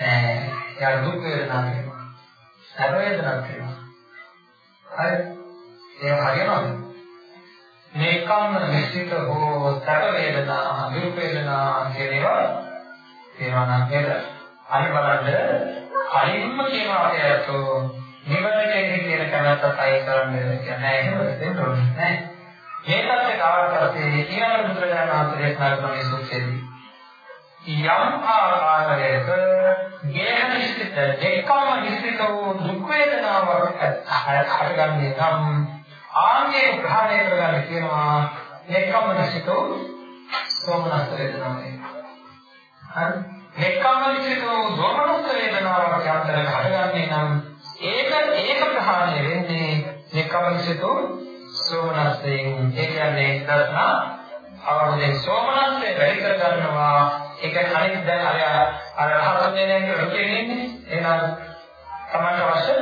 නෑ යා දුක් වේදනා වෙනවා. සැප වේදනාවක් වෙනවා. හරි. ඒ හරියනවද? මේකම නිශ්චිත හෝ සැප වේදනා, දුක් වේදනා කියන ඒවා ඒවා නම් නේද? අනි බලන්න කලින්ම කියනවා අපේ අතෝ නිවනට එන්නේ කියන කැමැත්තත් අය කරන්න කියන්නේ එහෙමද දෙන්න ඕනේ නෑ. මේකත් කාවට පස්සේ ඊළඟ බුදුරජාණන් වහන්සේ දේශනා කරන මේ සූත්‍රයේදී යම් ආකාරයක ගේහ නිශ්චිත දෙකම නිශ්චිත වූ දුක් වේදනාවක් හටගන්නේ නම් ආන්ගේ ග්‍රහණය කරගන්න කියනවා දෙකම නිශ්චිත වූ සෝමනස් වේදනාවයි හරි? දෙකම නිශ්චිත වූ සෝමනස් වේදනාවක් යන්තර හටගන්නේ නම් ඒක ඒක ප්‍රහාණය වෙන්නේ දෙකම නිශ්චිත වූ සෝමනස්යෙන් ඒ කියන්නේ දර්ශනා අවබෝධයෙන් සෝමනස්සේ වැඩි කර ගන්නවා ඒක අනිත් දැන් අර අර රහතන් වහන්සේ රුචියේ ඉන්නේ එහෙනම් තමයි අවශ්‍ය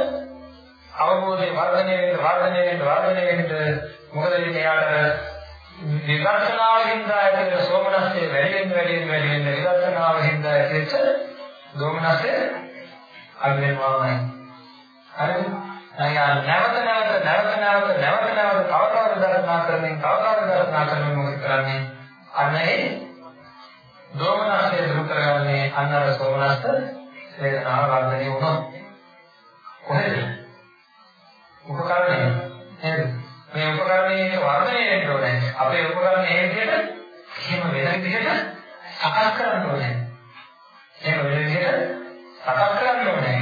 අවබෝධය වර්ධනය වෙන්න වර්ධනය වෙන්න වර්ධනය වෙන්න මොකද වෙන්නේ යාට විදර්ශනාවෙන් ඇතිවෙන සෝමනස්සේ වැඩි වෙන්න වැඩි වෙන්න වැඩි වෙන්න විදර්ශනාවෙන් ඇතිවෙච්ච දෝමනස්සේ අඩු වෙනවාමයි හරිද අයියා නැවත නැවත නැවත නැවත නැවත නැවත තව තව දර්ශනා කරමින් තව තව දර්ශනා කරමින් මොකද කරන්නේ? අන්න ඒ දෝමනස්ය දුරු කරගන්නේ අන්න අර සෝමනස්ස වේදනාව වර්ධනය වුණොත් කොහෙද? උපකරණය නේද? මේ උපකරණයේ වර්ධනය වෙන්න ඕනේ. අපේ උපකරණය ඒ විදිහට එහෙම වෙන විදිහට සකස් කරන්න ඕනේ. එහෙම වෙන විදිහට සකස් කරන්න ඕනේ.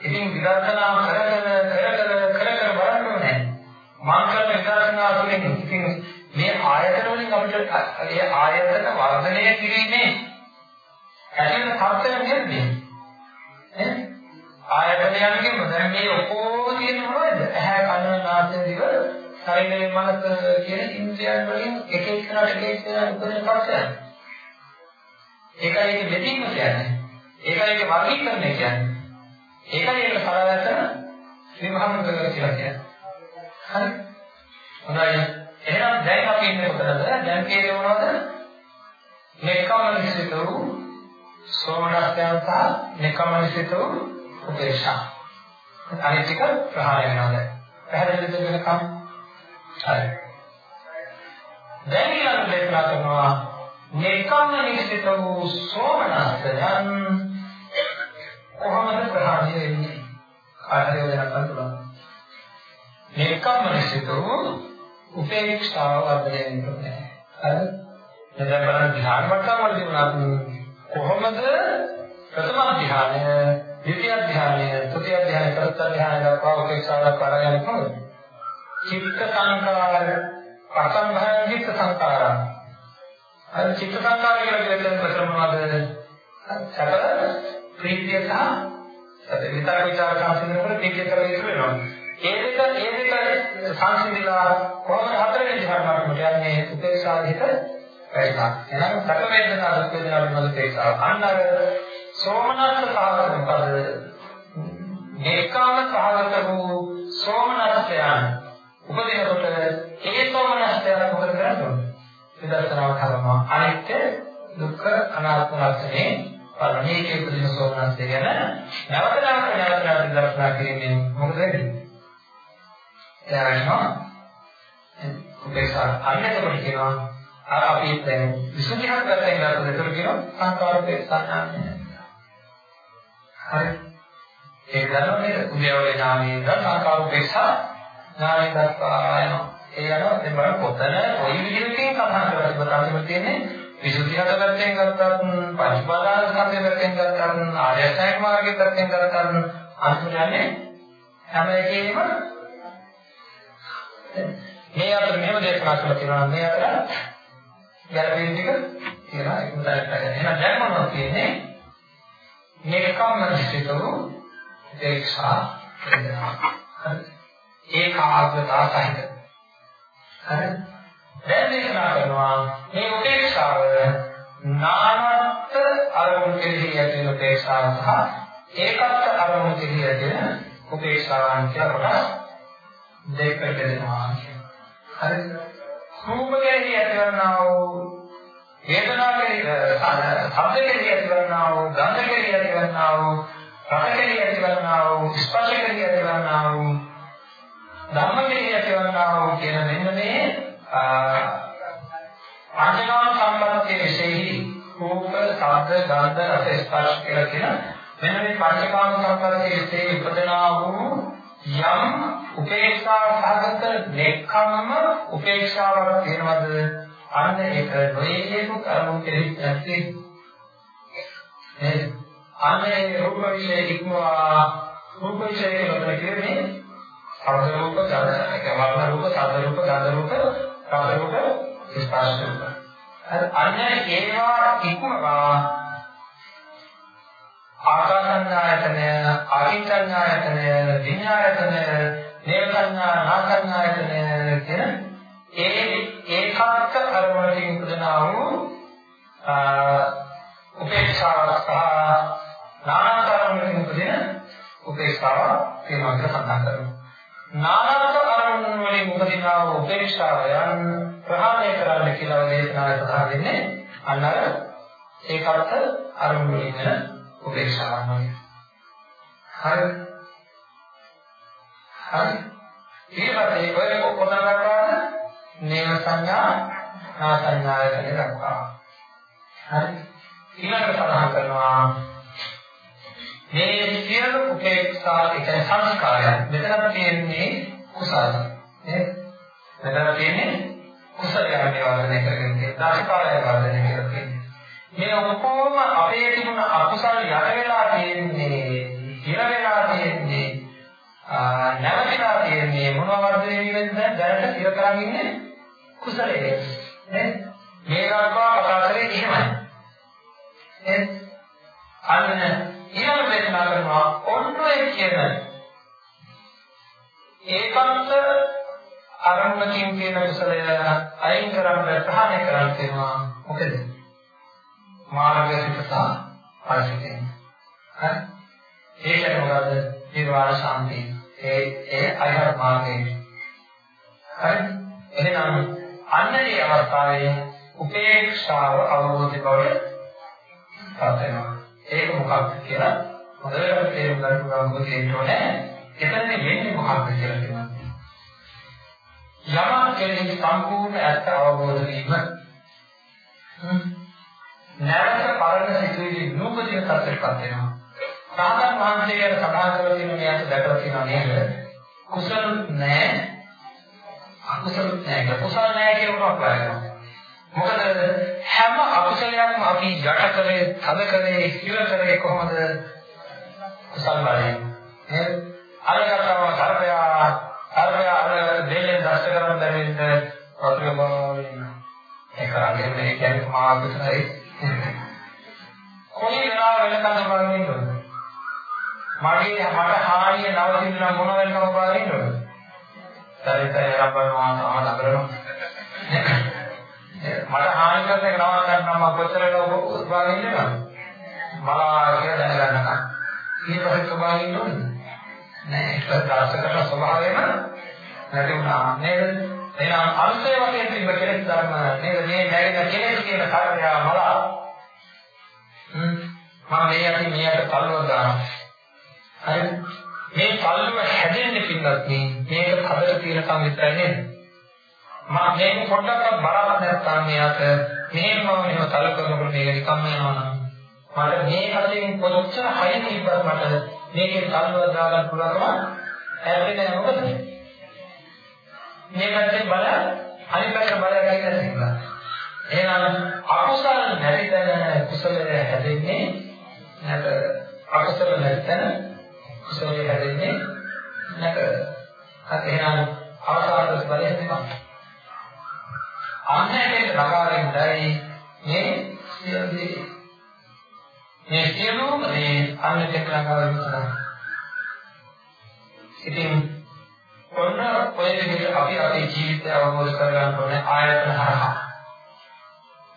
ඉතින් විදර්ශනා කර කර කර කර කර කර බලන්න ඕනේ. මං කරන විදර්ශනා තුළින් ඉතින් මේ ආයතන වලින් අපිට ඒ ආයතන වර්ධනය කිරීමේ ඇතිවන තත්ත්වය නේද? ඈ ආයතනයන්ගෙන් දැන් මේ ඔක්කොම තියෙන මොනවද? ඇහැ කන නාසය දිව ශරීරයේ මනස කියන ඉන්ද්‍රියන් වලින් එක එකකට එක එක උපදින තත්ත්වය. ඒකයි ඒක දෙතින්ම කියන්නේ. ඒකයි ඒක වර්ගීකරණය කියන්නේ. ඒකයි ඒක සරලව විභාග කරලා කියන්නේ. හරි. හොඳයි. එහෙනම් දැන් අපි ඉන්නේ කොතනද? දැන් කියන්නේ මොනවද? නෙකමනිසිත වූ සෝමනස්යන් සහ නෙකමනිසිත වූ උපේක්ෂා. අනිත් එක ප්‍රහාණය වෙනවා දැන්. පැහැදිලිද වෙනකම්? හරි. දැන් ඊළඟ දේශනා කරනවා නෙකමනිසිත වූ සෝමනස්යන් කොහොමද ප්‍රහාණය වෙන්නේ? කාටද වෙනකම් පුළුවන්. නෙකමනිසිත වූ උපේක්ෂාව වර්ධනය වෙන්නේ හරි? දැන් බලන්න ධ්‍යාන මට්ටම් වලදී වුණත් කොහොමද ප්‍රථම ධ්‍යානය ද්විතිය ධ්‍යානය තෘතිය ධ්‍යානය චතුර්ථ ධ්‍යානය දක්වා උපේක්ෂාව දක්වා යන්නේ කොහොමද චිත්ත සංකාර පතම් භයංගිත සංකාර. අර චිත්ත සංකාර කියලා කියන ප්‍රශ්න මොනවද? සැප ප්‍රීතිය සහ සැප විතර විචාර සංසිඳනකොට ප්‍රීතිය කරලා ඉතුරු වෙනවා. ඒ දෙක ඒ දෙක සංසිඳිලා කොහොමද හතරවෙනි ධර්මයකට යන්නේ උපේක්ෂාවිත වැඩිලා. එහෙනම් සැප වේදනා දුක් වේදනා පිළිබඳ උපේක්ෂාව. අන්න අර සෝමනස්ස සාගත මොකද? ඒකාම සාගත වූ සෝමනස්සයන් උපදිනකොට ඒ සෝමනස්සයන් මොකද කරන්නේ? විදර්ශනාව කරනවා. අනිත්‍ය දුක්ඛ අනාත්ම ලක්ෂණේ පරිණීකේ උපදින සෝමනස්සය ගැන නැවත නැවත නැවත නැවත දර්ශනා කිරීමෙන් මොකද වෙන්නේ? එයා වෙනවා උපේක්ෂා අන්නතකොට කියනවා අර අපි දැන් විසුද්ධියක් පැත්තෙන් ගත්තොත් ඒකට කියනවා සංකාර උපේක්ෂා ඥානය. හරි. ඒ ගන්නවා නේද? උද්‍යවල ඥානයේ ඉඳන් සංකාර උපේක්ෂා ඥානය දක්වා යනවා. ඒ යනවා දැන් බලන්න පොතන කොයි විදිහකින් සඳහන් කරලා තිබුණාද තියෙන්නේ විසුද්ධියක් පැත්තෙන් ගත්තත් පංචපාදාන ස්කන්ධය පැත්තෙන් ගත්තත් ආර්ය අෂ්ටාංග මාර්ගයේ පැත්තෙන් ගත්තත් අන්තිමට යන්නේ හැම එකේම මේ අතර මෙහෙම දේශනා කරලා තියෙනවා මේ අතර ගැළපෙන ටික කියලා ඒක උදාහරණයක් ගන්න. එහෙනම් දැන් මොනවද කියන්නේ? නිර්කම්ම සිතෝ දේක්ෂා ඒකාග්‍රතාව සහිත. හරි? දැන් දේශනා කරනවා මේ උපේක්ෂාව නානත් අරමුණු කෙරෙහි ඇති වෙන උපේක්ෂාව සහ ඒකත් අරමුණු කෙරෙහි ඇති වෙන උපේක්ෂාවන් කියලා කොටස් දෙකට බෙදෙනවා හරිද? රූප කෙරෙහි ඇතිවන්නා වූ වේදනා කෙරෙහි ශබ්ද කෙරෙහි ඇතිවන්නා වූ ගන්ධ කෙරෙහි ඇතිවන්නා ඇතිවන්නා වූ රසකෙහි ඇතිවන්නා වූ ස්පර්ශකෙහි ඇතිවන්නා වූ ධම්මකෙහි ඇතිවන්නා වූ කියන මෙන්න මේ පංචකාම සම්පත්තියේ විශේෂයි රූප, ශබ්ද, ගන්ධ, රස, ස්පර්ශ කියලා කියන මෙන්න මේ පංචකාම සම්පත්තියේ විශේෂ උපදනා වූ යම් උපේක්ෂා සහගත නෙක්ඛම්ම උපේක්ෂාවක් තියෙනවද අන්න ඒක නොයේකු කරුණු කෙරෙහි නැති නේද? අනේ රූප විශේෂ ඉක්මවා. රූප විශේෂ වල කියන්නේ සබ්ද රූප ගන්ධ ඒක වර්ණ රූප සබ්ද රූප ගන්ධ රූප රස රූප ස්පර්ශ රූප. අන්න ඒවා ඉක්මවා ආකාසඤ්ඤායතනය ආකින්චඤ්ඤායතනය විඤ්ඤායතනය නේවඤ්ඤා නාසඤ්ඤායතනය කියන ඒ ඒකාන්ත අරමුණකින් උපදනා වූ උපේක්ෂාවක් සහ නානාතරණකින් උපදින උපේක්ෂාව තියෙනවා කියලා සඳහන් කරනවා. නානාත අරමුණු වලින් උපදිනා වූ උපේක්ෂාවයන් ප්‍රහාණය කරන්න කියලා දේශනාවේ සඳහන් වෙන්නේ අන්න අර ඒකාන්ත අරමුණු වලින් උපේක්ෂාවක් නෙවෙයි. හරි. හරි. ඊළඟට ඔය කොතන කරාද? නේව සංඥා නා සංඥාය කියන දක්වා. හරි. ඊළඟට සඳහන් කරනවා මේ සියලු උපේක්ෂා ඒ සංස්කාරයන් මෙතන තියෙන්නේ කුසල. නේද? මෙතන තියෙන්නේ කුසලයන් වර්ධනය කරගෙන තියෙන දාශකාරය වර්ධනය කරගෙන තියෙන මේ ඔක්කොම අපේ තිබුණ අකුසල් යට වෙලා තියෙන්නේ ඉර වෙලා තියෙන්නේ නැවතිලා තියෙන්නේ මොනවා වර්ධනය වෙන්නේ දැනට ඉර කරන් ඉන්නේ කුසලයේ. නේද? මේ ගන්නවා කතා කරේ එහෙමයි නේද? අන්න ඊළඟ දේශනා කරනවා ඔන්න ඔය කියන ඒකාන්ත අරමුණකින් කියන කුසලය අයින් කරන්න ප්‍රහාණය කරන්න තියෙනවා. මොකද? මාර්ගසිත සහ පරිසිතෙන්. හරි? ඒකට මොකද? නිර්වාණ ශාන්තිය. ඒ ඒ අයහත් මාර්ගයේ. හරි? එහෙනම් අන්න ඒ අවස්ථාවේ උපේක්ෂාව අවබෝධ බවට පත් වෙනවා. ඒක මොකක්ද කියලා හොඳට තේරුම් ගන්න පුළුවන් මොකද කියන්නේ එතනදී වෙන්නේ මොකක්ද කියලා කියනවා. යමක් කෙරෙහි සම්පූර්ණ ඇත්ත අවබෝධ වීම නැවත පරණ සිතුවිලි නූපදින තත්ත්වයකට වෙනවා. රහතන් වහන්සේ ගැන සඳහන් කරලා තියෙන මේකට දැකලා තියෙනවා නේද? කුසල නැහැ අකුසල නැහැ. කුසල නැහැ කියන එකක් බලනවා. මොකද හැම අකුසලයක්ම අපි යට කරේ, තද කරේ, හිල කරේ කොහොමද? කුසල බලයෙන්. නේද? අරකටම කරපයා, කරපයා අර දෙලෙන් දැස්ස කරන බැරිද? අපේ බාවින. ඒක අරගෙන ඒ කියන්නේ මාර්ගතරයි කොයි වෙලාව වෙනකන් බලන් ඉන්නවද? මගේ මට හානිය නවතින්න නම් මොන වෙනකම් බලන් ඉන්නවද? සරිතය රබනවා ආනගරනවා. මට හානි කරන එක නවත්තන්න නම් මම කොච්චර වෙලාව බලන් ඉන්නවද? මලා කියලා දැනගන්නකම්. ඊට පස්සේ බලන් ඉන්නවද? නෑ ඒක දර්ශකන ස්වභාවයම නැති වුණා නේද? එහෙනම් අංශය වශයෙන් තිබ්බ කෙලෙස් ධර්ම නේද? මේ නැගෙන කෙලෙස් කියන කාර්යය මලා. මම මේ යටි මේ යට පල්ලව දානවා. හරි. මේ පල්ලව හැදෙන්නේ පින්නත් මේක හදලා තියෙනකම් විතරයි නේද? මම මේක පොඩ්ඩක්වත් බරක් නැත්නම් මේකට මෙහෙම මෙහෙම තල කරනකොට මේක නිකම්ම යනවා නම් මට මේ කලින් කොච්චර හයින් තිබ්බත් මට මේකේ තල්ලව දාගන්න පුළුවන්කම ඇත්තේ නැහැ මොකද මේ පැත්තේ බල අනිත් පැත්තේ බල කියලා තියෙනවා. එහෙනම් අකුසල නැති තැන කුසලය හැදෙන්නේ නැත. අකුසල නැති තැන කුසලය හැදෙන්නේ නැත. හරි එහෙනම් අවසාන බලය තමයි. අන්නේට නගාරින්දයි මේ සියලු මේ සියලු මේ අන්නේට නගාරින් තමයි. අවබෝධ කරගන්න ඕනේ ආයතන හරහා.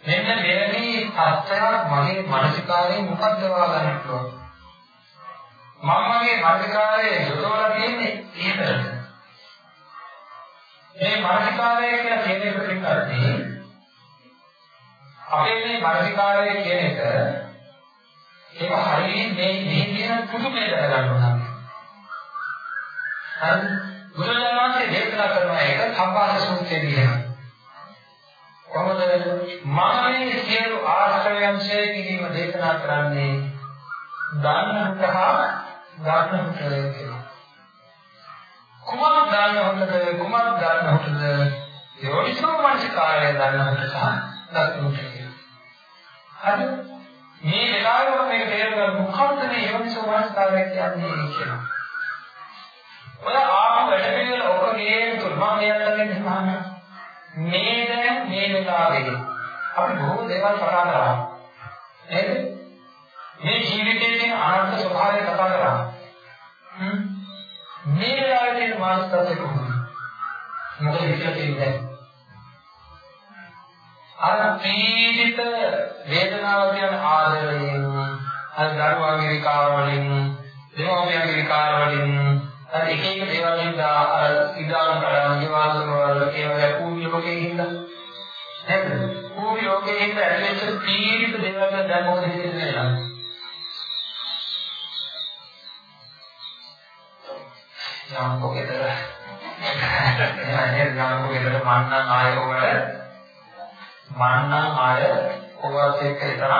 මෙන්න මෙවැනි තත්ත්වයක් මගේ මානසිකාරයෙන් මොකක්ද වාගන්න පුළුවන්. මම මගේ මානසිකාරයේ යොදවලා තියෙන්නේ ඒකද? මේ මානසිකාරය කියලා කියන එක පිටකරදී අපේ මේ මානසිකාරය කියන එක ඒක හරියට මේ පුදුමේ දැනගන්න ඕන. හරි බුදුරජාණන් වහන්සේ දේශනා කරන එක සම්පාද සූත්‍රයේදී එහෙමයි. කොහොමද මම මේ සියලු ආශ්‍රයයන් ඡේ කිරීම දේශනා කරන්නේ දානහතහ දානහත කියලා. කුමක් දානහතද කුමක් දානහතද යෝනිසෝ මනසිකාරය දානහත සහ දානහත කියලා. හරි මේ වෙලාවේ මේක තේරුම් ගන්න මොකක්ද මේ යෝනිසෝ මනසිකාරය කියන්නේ කියලා. ඔය ආපු වැඩ පිළිවෙල ඔකගේ තුල මම කියන්නන්නේ මහානා මේ දැන් මේ වෙලාවේ අපි බොහෝ දේවල් කතා කරා. නේද? මේ ජීවිතයේ තියෙන අනන්ත ස්වභාවය කතා කරා. හ්ම්. මේ වෙලාවේ තියෙන මානසිකත්වය කොහොමද? මොකද හිතලා තියෙන්නේ? අර පීඩිත වේදනාව කියන ආදරයෙන් අර දරුවාගේ විකාර වලින් දෙමව්පියන්ගේ විකාර වලින් අර එක එක දේවල් හින්දා අර ඉදාන කරන දේවල් වල ඒවා කූවි ලෝකේ හින්දා නේද? කූවි ලෝකේ හින්දා ඇලෙච්ච පීඩිත දේවල් දැන් මොකද හිතෙන්නේ නේද? යාමකෝ ගෙදර නේද යාමකෝ ගෙදර මන්නම් ආය වල මන්නම් ආය ඔවත් එක්ක ඉතන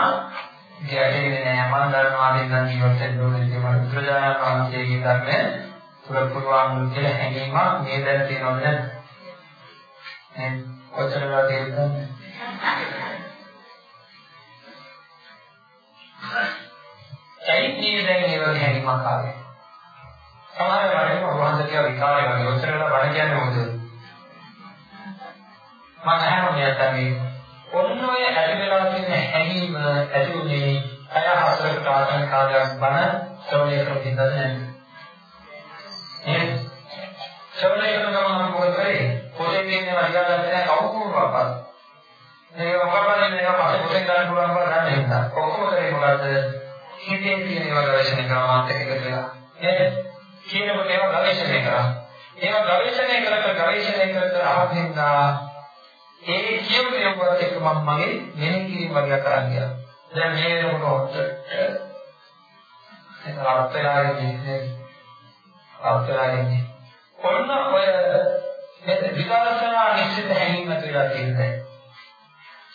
ගැටෙන්නේ නෑ මම දන්නවා දෙන්න ජීවත් වෙන්න ඕනේ කියලා බුදුරජාණන් වහන්සේගේ ධර්මයේ තුල පුළුවන් කියලා හැඟීමක් මේ දැන් තියෙනවද නැද්ද? නේ කොච්චර වෙලා තියෙනවද? ඇයි මේ දැන් මේ වගේ හැඟීමක් ආවේ? සමහර වෙලාවට වහන්සේ කියන විකාරය වගේ කොච්චර වෙලා බණ කියන්නේ මොකද? මම අහනවා මෙයාට ඔන්න ඔය ඇති වෙලා තියෙන හැඟීම ඇති උනේ අය හතරකට ආසන්න කාලයක් බණ ශ්‍රවණය කරමින් ඉඳලා නැහැ. නේද? ශ්‍රවණය කරන ගමන් මොකද කරේ? පොතේ තියෙන වලියාගන්න නැහැ කවුරුවක්වත්. මේක මොකක්ද මේක පස්සේ පොතෙන් ගන්න පුළුවන් බව දන්නේ නැහැ. ඔක්කොම කරේ මොකද්ද? හිතේ තියෙන ඒවා ගවේෂණය කරනවා මාත් එක්ක එකතු වෙලා. නේද? කියනකොට ඒවා ගවේෂණය කරා. ඒවා ගවේෂණය කර කර ගවේෂණය කර කර ආදින්දා ඒ කියපු දේවල් එක්ක මම මගේ මෙහෙය කිරීම වගේ කරන් ගියා. දැන් මේ වෙනකොට ඒක අර්ථ වෙලා ඉන්නේ අවතරාගෙන ඔන්න ඔය මෙත විදර්ශනා නිශ්චිත හැඟීම කියලා තියෙනවා.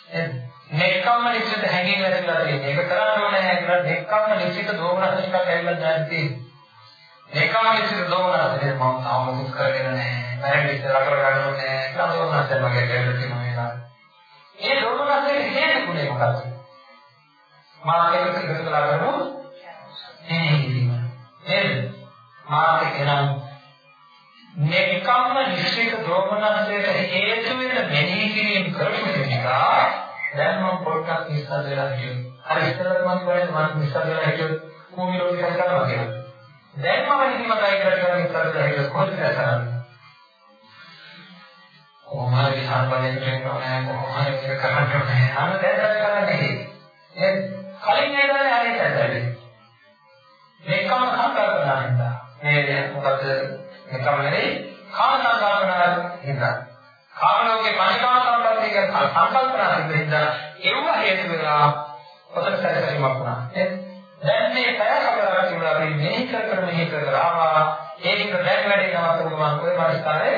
එහේ නෙක්කම්ම නිශ්චිත හැඟීම කියලා තියෙනවා. ඒක කරන්න ඕනේ කියලා නෙක්කම්ම නිශ්චිත දෝමනස් ටිකක් ඇවිල්ලා දැන් තියෙන්නේ නෙක්කම්ම නිශ්චිත දෝමනස් දෙක මම තාම මුත් කරගෙන නැහැ. මම ඉස්සර කරගන්න ඕනේ කියලා දෝමනස් වගේ කියලා තියෙනවා මේලා ඒ දෝමනස් දෙක හේතුුනේ මොකක්ද මාත් එක්ක එකතු කරලා කරමු. නේද මාත් එනම් නෙකම්ම නිශ්චිත දෝමනසයට හේතු වෙන මෙනෙහි කිරීම කරපු නිසා දැන් මම පොඩ්ඩක් ඉස්සර වෙලා හිටියෝ. අර ඉස්සරට මම කියන්නේ මම ඉස්සර වෙලා හිටියෝ භූමි රෝගී කරනවා කියලා. දැන් මම නිදිමතයි කියලා කරගෙන ඉස්සර වෙලා හිටියෝ කොහොමද කරන්නේ? කොහොමද සම්බන්ධයෙන් කියනවා නෑ කොහොමද මේක කරන්න ඕනේ. අන්න දැන් කරන්නේ. ඒ කලින් නේද හරි ඇත්තටම. මේකම සංකල්පනා හින්දා. මේ මොකද එකම නෙවෙයි කාම සංකල්පනා හින්දා. කාම ලෝකේ පරිකාම සම්පත්තිය කියන සංකල්පනා හින්දා ඒව හේතු වෙලා පොතක සැකසීමක් වුණා. දැන් මේ පැය කතරක් තිබුණා අපි මේ කර කර මෙහි කර කර ආවා. ඒක දැන් වැඩි නවත්තු ගමන් ඔය මාස්තරේ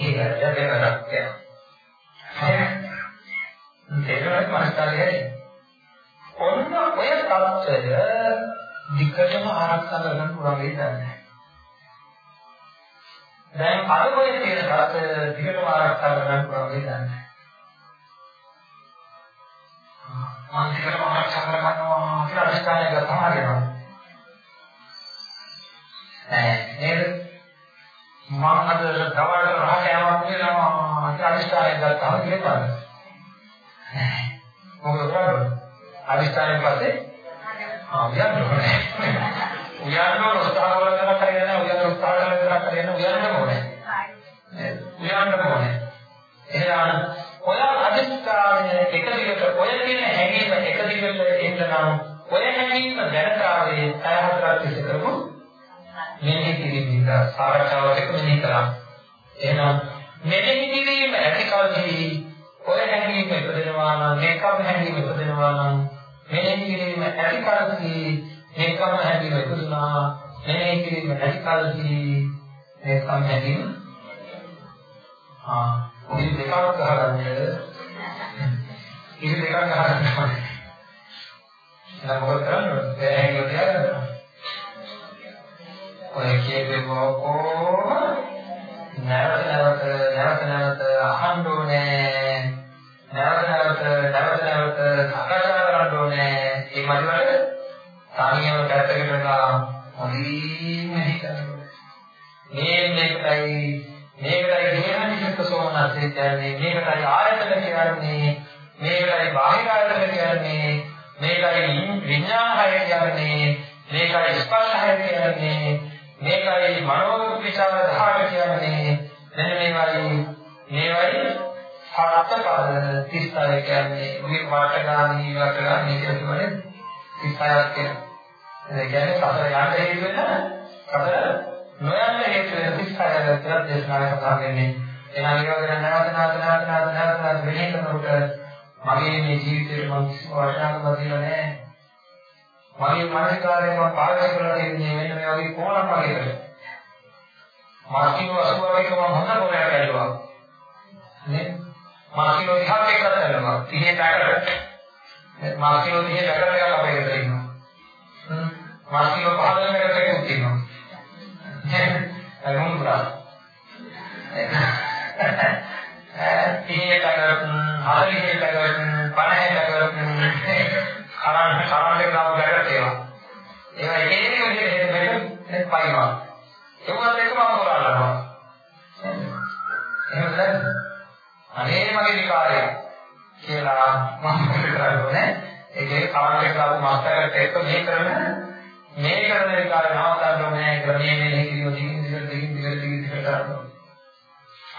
ඒක දැන් වැඩක් යනවා. ඒකවත් මාස්තරේ ඔන්න ඔය තත්ත්වය දිගටම ආරක්ෂා කරගන්න පුළුවන් වෙයි දන්නේ. දැන් අර ඔය තියෙන කරත් දිගටම ආරක්ෂා කරගන්න පුළුවන් වෙයි දන්නේ. මම දිගටම ආරක්ෂා කරගන්නවා කියලා අනිස්ථානය ගත්තාම හරියනවා. ඈ නේද? මම අද දවල්ට රහ කෑමක් වෙනවා කියලා අනිස්ථානය ගත්තාම ඉතින් මොකද කරන්නේ? අනිස්ථානයෙන් පස්සේ ආ උයන්න ඕනේ. උයන්න උත්සාහ කරලා හරියන්නේ නැහැ. උයන්න උත්සාහ කරලා විතරක් හරියන්නේ උයන්න ඕනේ. උයන්න ඕනේ. එහෙනම් ඔය අදිස්ථානය එක දිගට ඔය කියන හැඟීම එක දිගට එන්නනම් ඔය හැඟීම දැනතාවේ පැය හතරක් තිස්සේ කරමු. මෙනෙහි කිරීම සාකච්ඡාවට එක මෙනෙහි කරා. එහෙනම් මෙනෙහි කිරීම ඇති කල්හි ඔය හැඟීම ඉපදෙනවා නම් මේකම හැඟීම ඉපදෙනවා නම් මෙනෙහි කිරීම ඇති කරසී මේක මේකම හැදීම ඉපදුනා. මේ කිරීම නැති කලදී මේකම හැදීම ආ ඉතින් දෙකක් ගහගන්න ඉතින් දෙකක් ගහගන්න එහෙනම් මොකද කරන්නේ? දැන් ඒක තියාගන්න. ඔය කියපේ කොහොම නැවත නැවත නැවත නැවත අහන්න ඕනේ. නැවත නැවත නැවත නැවත සාකච්ඡා කරන්න ඕනේ. ඒ මදිවට තනියම පැත්තකට වෙලා හොඳින් හිතන්න මේ මේකයි මේකයි හේතුනික සෝමනස්සේ කියන්නේ. මේකයි ආයතන කියන්නේ. මේකයි බාහිර ආයතන කියන්නේ. මේකයි විඥානය කියන්නේ. මේකයි ස්පර්ශය කියන්නේ. මේකයි මනෝ විචාර ධාර කියන්නේ. මෙන්න මේවයි මේවයි සත්‍ය පද 36 කියන්නේ මේ වාටගාමී වාටගාමී කියන්නේ 36ක් කියනවා. ඒ කියන්නේ සතර යන්න හේතු වෙන සතර නොයන්න හේතු වෙන 36 කියලා දේශනාවේ කතා වෙන්නේ. එහෙනම් ඒක ගැන නැවත නැවත නැවත නැවත නැවත නැවත මෙහෙය කරනකොට මගේ මේ ජීවිතේ මම කිසිම වටිනාකමක් දීලා නැහැ. මගේ මානසිකාරයෙන් මම පාවිච්චි කරලා තියෙන්නේ මෙන්න මේ වගේ කොහොමද වගේකට. මානසික අසුභයක මම හොඳ පොරයක් ඇල්ලුවා. නේ? මානසික විහාරයක් කරලා ඇල්ලුවා. 30 පැකට. මානසික 30 පැකට එකක් අපේ ගෙදර ඉන්නවා. හ්ම්. මානසික 15 පැකට එකක් තියෙනවා. ඒක මොන පුරා. ඒ 30 පැකට 40 පැකට 50 පැකට කරන්න කරන්න එක නම් ගැටට ඒවා. ඒවා එක එක විදිහට මෙතන පයින්නවා. ඒවත් එක මම කරලා එහෙමද? අනේ මගේ විකාරය කියලා මම කරන්නේ. ඒකේ කරන්න එක ආපු මාස්ටර්ට එක්ක මේ කරන මේ කරන විකාරය නවත්තන්න ඕනේ. ක්‍රමයේ මේ කිරියෝ දිගින් දිගට දිගින් දිගට දිගින් දිගට කරන්න ඕනේ.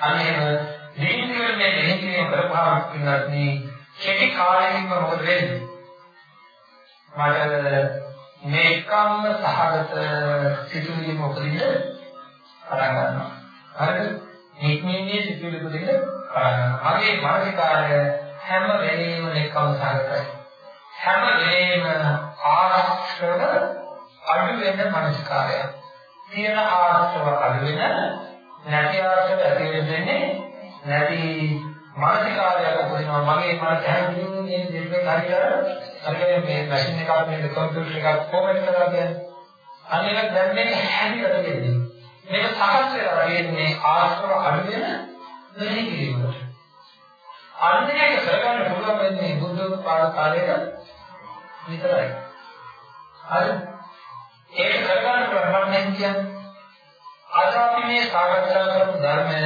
අනේම දිගින් දිගට මේ දෙහින් කිරියෝ කරපුවාම ඉන්නත් කෙටි කාලයකින්ම මොකද වෙන්නේ? මට මේකම්ම සහගත සිතුවිලි මොකදින්ද පටන් ගන්නවා. හරිද? නික්මීමේ සිතුවිලි මොකදින්ද පටන් ගන්නවා. මගේ මානසිකාරය හැම වෙලේම මේකම්ම සහගතයි. හැම වෙලේම ආශ්‍රව අඩු වෙන මානසිකාරය. තියෙන ආශ්‍රව අඩු වෙන නැති ආශ්‍රව ඇති වෙන්නේ නැති මානසිකාරයක් උපදිනවා මගේ මනස හැමෝම මේ දෙන්නේ හරියට හරියට මේ මැෂින් එකක් මේ කම්පියුටර් එකක් කොහොමද කරලා කියන්නේ අනික දැන් මේක හැදිලා තියෙන්නේ මේක සකස් වෙලා තියෙන්නේ ආශ්‍රව අඩු වෙන දෙහි කිරීමකට අන්නේක කරගන්න පුළුවන් වෙන්නේ බුද්ධ පාද කාලයක විතරයි හරි ඒක කරගන්න පුළුවන් මම කියන්නේ අද අපි මේ සාකච්ඡා කරපු ධර්මය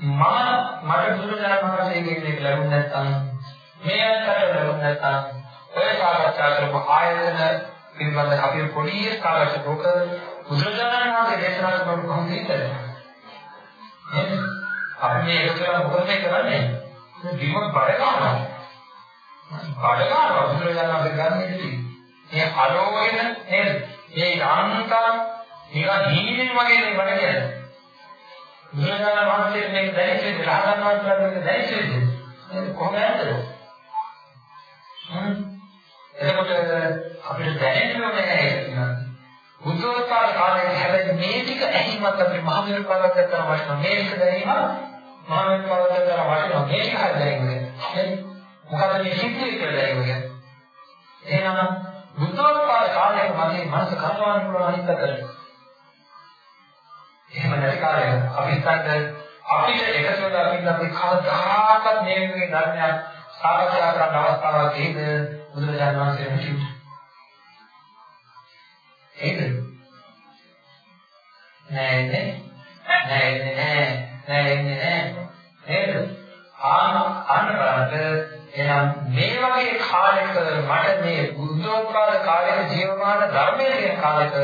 මම මට බුදුරජාණන් වහන්සේ කියන එක ලැබුණ නැත්නම් මේ අතට ලැබුණ නැත්නම් ඔය සාකච්ඡා කරපු ආයතන පිළිබඳ අපි පොඩි සාකච්ඡා කරක බුදුරජාණන් වහන්සේ දේශනා කරපු කොහොමද ඉන්නේ අපි මේ එකතු කරලා මොකද මේ කරන්නේ? විමුක් බඩ ගන්නවා. බඩ ගන්නවා. බුදුරජාණන් වහන්සේ ගන්න ඉතින්. මේ අලෝකෙන නේද? මේ යාන්තම් නිකන් හීනෙන් වගේ නේ බඩ කියන්නේ. බුදුරජාණන් වහන්සේ මේක දැනෙන්නේ රහතන් වහන්සේලාට මේක දැනෙන්නේ. නේද? කොහොමද හ්ම්. එතකොට අපිට දැනෙන්නේ නැහැ බුද්ධෝත්පාද කාලයේ හැබැයි මේ ටික ඇහිමත් අපේ මහමෙරු පාදක කරන වටිනවා මේ ටික දැනීම මහමෙරු පාදක කරන වටිනවා මේ ටික හරියන්නේ මොකද මේ සිද්ධිය කියලා දැනෙන්නේ එහෙනම් බුද්ධෝත්පාද කාලයේ මගේ මනස කරවන්න පුළුවන් අනිත් පැත්තට එහෙම නැති කාලයක අපි හිතන්නේ අපිට එකතු වෙලා අපි අපි කවදාකවත් මේ වගේ ධර්මයක් සාකච්ඡා කරන්න අවස්ථාවක් හේද බුදුරජාණන් වහන්සේ හිතුවේ. හේද? නෑ නේ. නෑ නෑ නෑ නෑ නේද? ආන අන්න බලන්න එහෙනම් මේ වගේ කාලයක මට මේ බුද්ධෝත්පාද කාලයේ ජීවමාන ධර්මයේ කියන කාලයක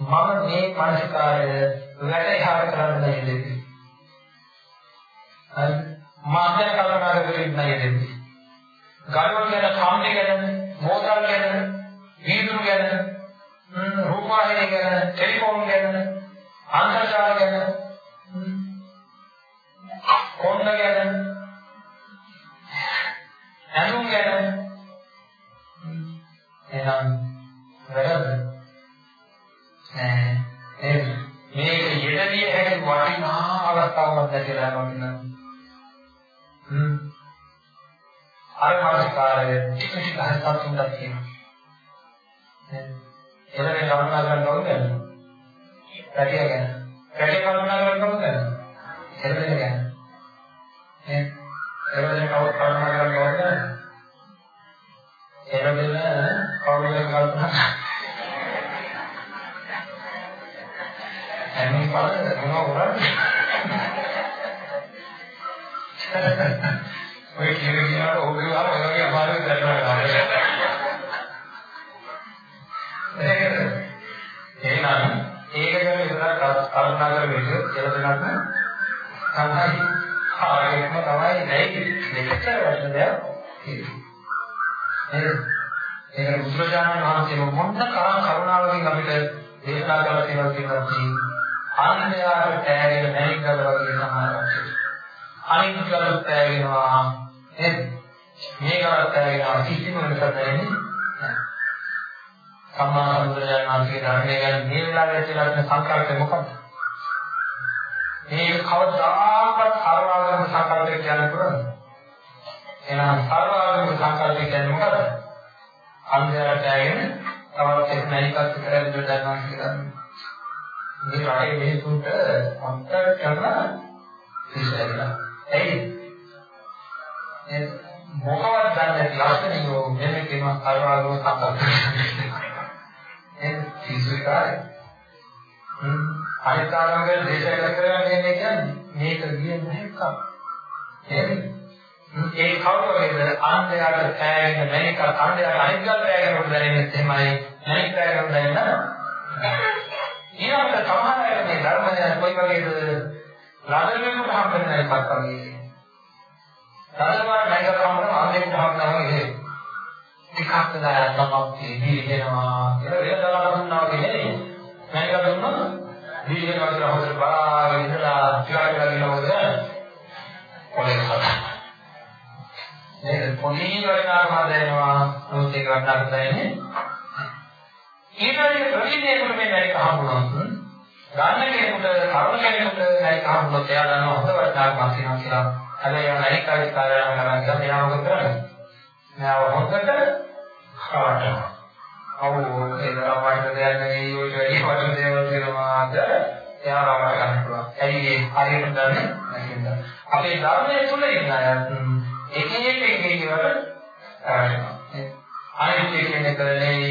මම මේ මානසිකාරය වැටහාර කරන්න නේද? හරි. මාතර කල්පනා කරගෙන නේද? ගල්වල ගැන, කම්මි ගැන, මෝටර ගැන, වීදුරු ගැන, රූපවාහිනිය ගැන, ටෙලිෆෝන් ගැන, අන්තර්ජාල ගැන, කොණ්ඩ ගැන, ඇඳුම් ගැන, එහෙනම් වැරද්ද? නෑ. නේද මේක යෙදවිය හැකි වටිනා අවස්ථාවක් දැකලා වටිනා හ්ම්. අර මානසිකාරය ටික ටික හරියට තුන්දක් තියෙනවා. එළවෙන කල්පනා කරන්න ඕනේ පැටිය ගැන. පැටිය කල්පනා කරන්න ඕනේ එළවෙන ගැන. නේ? එළවෙන කවුරු කල්පනා කරන්න ඕනේ එළවෙන කවුරු ගැන කල්පනා හැම පාරම මොනවා කරන්නේ ඔය කියන කෙනාට ඕක ගාව ඔය වගේ අමාරුයි කරනවා කල්පනා කරගෙන ඉඳලා තමයි ආයෙත්ම තමයි නැයි දෙකට වැඩන දෙයක් ඒක බුදුරජාණන් වහන්සේ මොන තරම් කරුණාවකින් අපිට දේශනා කළ තියෙනවා කියනවා අන්‍යයාට තෑගෙන නැහිකල වගේ සමානක්. අනිත්‍යවල තෑගෙනවා නේද? මේකවත් තෑගෙනවා කිසිම වෙනසක් නැහැ. සම්මා සම්බුද්ධයන් වහන්සේ ධර්මය ගැන මේ වෙලාවේ ඇතිලා තියෙන සංකල්පය මොකක්ද? මේක කවදාකවත් සර්වාගම සංකල්පයක් කියන්න පුළුවන්ද? එහෙනම් සර්වාගම සංකල්පය කියන්නේ මොකද? අන්‍යයාට තෑගෙන තවත් එක් නැහිකක් විතරයි බුදුරජාණන් වහන්සේ කියන්නේ. මේ රටේ මිනිසුන්ට අත්තර කරලා ඉස්සෙල්ලා. එයි මොකවත් දන්නේ ලස්සනියෝ මෙන්න කියන කල්වාගම සම්පූර්ණ. ඒ සිසුකාරය. හ්ම් අනිකාරංග දේශය කරන්නේ කියන්නේ මේක ගියේ නැහැ කම. ඒ කවුරු වගේද ආන්දයාට පෑගෙන මැනික ආන්දයාට අනිත්‍යය පෑගෙන උඩ දැනෙන්නේ එහෙමයි මැනික පෑගෙන දැනෙන්න ඊළඟට සමහර අය මේ ධර්මය කොයි වගේද ළඟින්ම හම්බෙන එකක් වගේ. ධර්මවා නැග කමන අන්දෙන් හම්බනවා වගේ. ටිකක් දාලා තමයි දීගෙනවා කියලා වේදනාවක් දුන්නා වගේ නෙවෙයි. නැග දුන්නොත් දීගෙනවා කියලා හොදට බලාගෙන ඉඳලා ටිකක් වෙලා ගිනවද? කොලේ හදා. මේක පොණී වරිණාකම දැනෙනවා. නමුත් ඒක වටාක් දැනෙන්නේ ඊළඟට ප්‍රතිදේශන මේ වැඩි කහමුණොත් ගන්න කෙනෙකුට කරුණ කෙනෙකුට වැඩි කහමුණොත් එයා දන්නවා හොඳ වටිනාකමක් තියෙනවා කියලා. හැබැයි එයා වැඩි කාර්ය කාර්යයන් කරන් ගියා මෙයා මොකද කරන්නේ? මෙයා හොඳට කාටනවා. අවු ඒක රවට්ට දෙයක් නෙවෙයි ඔය වැඩි වටින දේවල් තියෙනවාද? එයා රවට්ට ගන්න පුළුවන්. ඇයි ඒ හරියට දන්නේ නැතිද? අපේ ධර්මයේ තුල ඉන්න අය එක එක එක එක ඒවාට අනිත්‍ය කියන එක නෙයි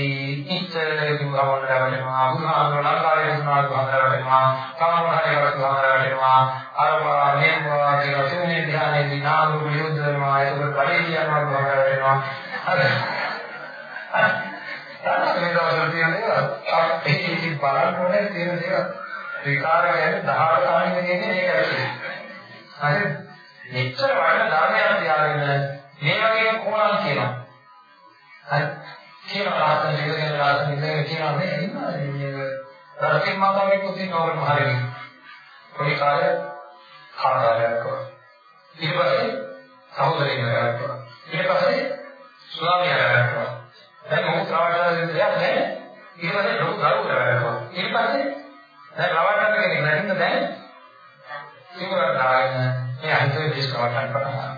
ඉච්ඡර කිව්වම රැවටෙනවා බුදුහාමර ලංකාවේ සුණාට බහර රැවටෙනවා කාමහරේ වස්තු බහර රැවටෙනවා අරවා නේවා කියන තුනේ ධ්‍යානයේ විනාම විරුද්ධ වෙනවා ඒක පරිණියම බහර රැවටෙනවා අර තමයි දවසට තියෙන දේවල්. අපේ ඉති බලන්න ඕනේ තියෙන දේවල්. විකාර කියන්නේ 18 කාණික කියන්නේ ඒක ඇතුලේ. හරි? මෙච්චර වටින ධර්මයක් තියාගෙන මේ වගේ කොහොමද කියනවා හරි. කියන රාතන ඉඳගෙන රාතන ඉඳගෙන කියනවා මේ. ඉන්නවා මේ රතින් මාතාවේ පුතේ නෝරම හරියි පොඩි කාලේ කාර්යයක් කරා ඊට පස්සේ සහෝදරයෙක් කරා ඊට පස්සේ ස්වාමියා කරා දැන් මොකද ශ්‍රාවකයන් දෙයක් නැහැ ඊට පස්සේ ලොකු කරුණා කරා ඊට පස්සේ දැන් රවට්ටන්න කෙනෙක් නැතිනම් දැන් ඉවර දාගෙන මේ අහිතේ දිස්කවට්ටන්න පටන් ගන්නවා.